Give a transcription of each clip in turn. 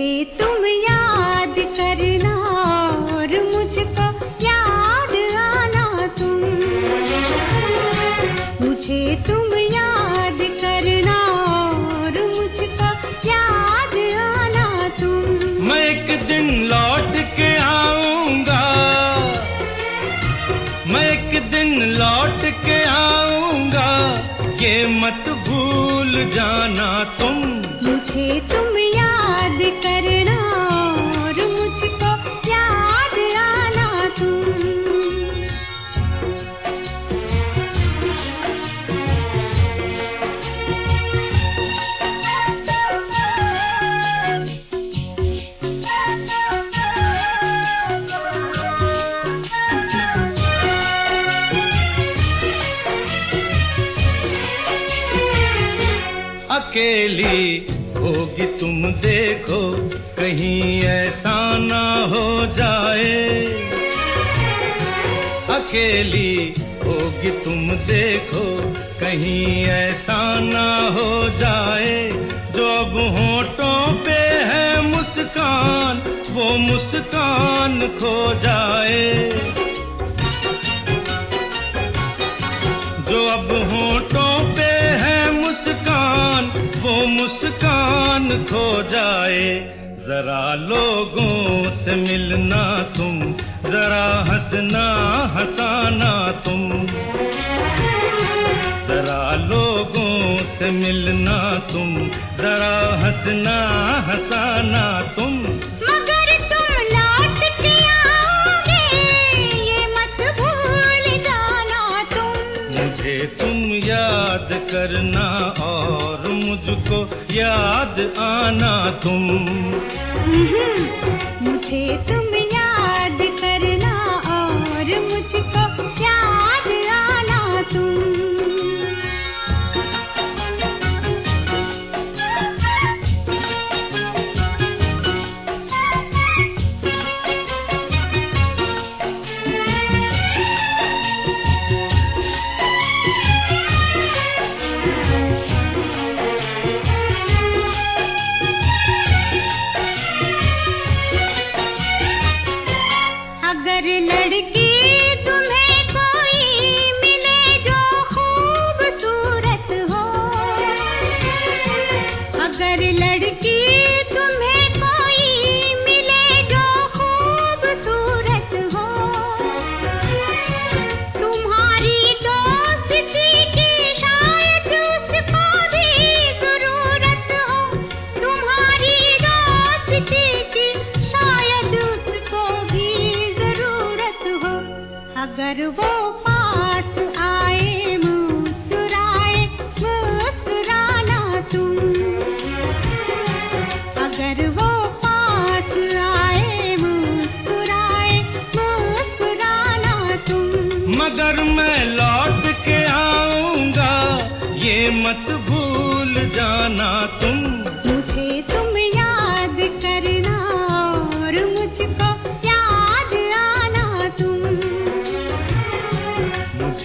मुझे तुम याद करना और मुझको याद आना तुम। मुझे तुम याद करना और मुझको याद आना तुम। मैं एक दिन लौट के आऊँगा। मैं एक दिन लौट के आऊँगा। ये मत भूल जाना तुम। मुझे तुम अकेली। होगी तुम देखो, कहीं ऐसा ना हो जाए। अकेली, होगी तुम देखो, कहीं ऐसा ना हो जाए। जो अब होठों पे है मुस्कान, वो मुस्कान खो जाए। मुस्कान खो जाए। जरा लोगों से मिलना तुम जरा हंसना हंसाना तुम। जरा लोगों से मिलना तुम जरा हंसना हंसाना तुम। तुम लौट के आओगे ये मत भूल जाना तुम। मुझे तुम याद करना मुझको याद आना तुम। मुझे तुम याद करना और मुझको याद अगर वो पास आए, मुस्कुराए, मुस्कुराना तुम। अगर वो पास आए, मुस्कुराए, मुस्कुराना तुम। मगर मैं लौट के आऊँगा, ये मत भूल।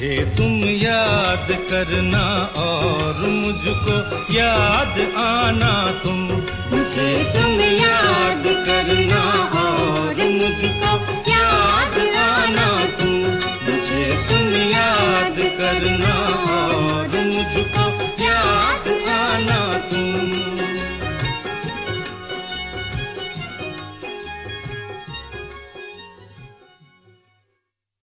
मुझे तुम याद करना और मुझको याद आना तुम। मुझे तुम याद